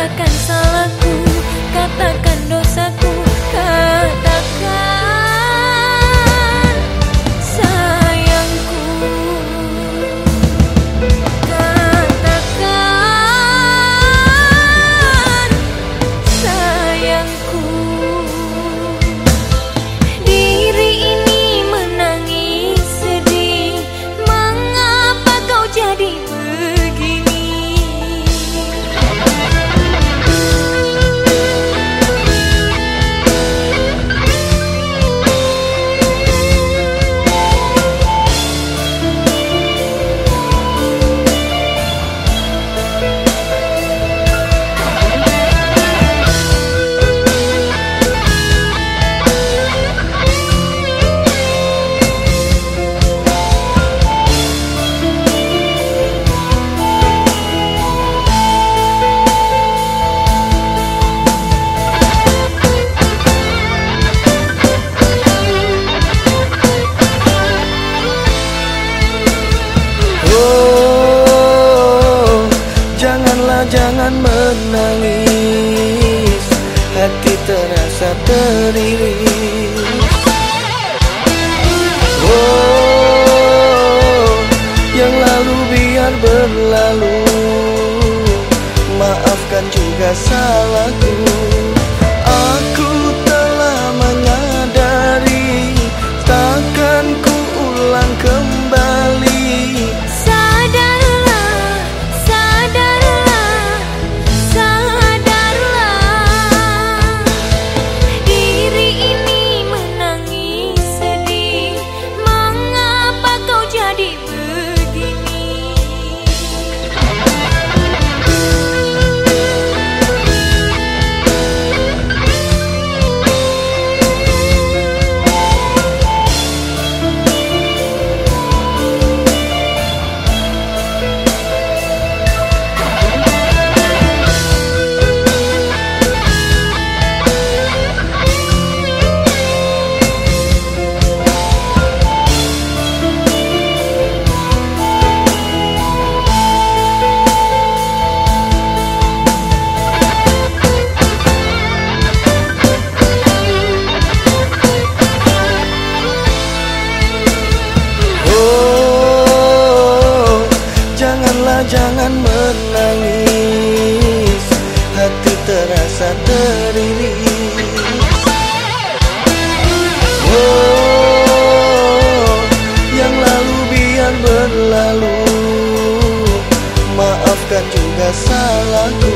Katakan salahku, Hati terasa teriris Oh, yang lalu biar berlalu Maafkan juga salahku jangan menangis. Hati terasa teriris Oh, yang lalu biar berlalu. Maafkan juga salahku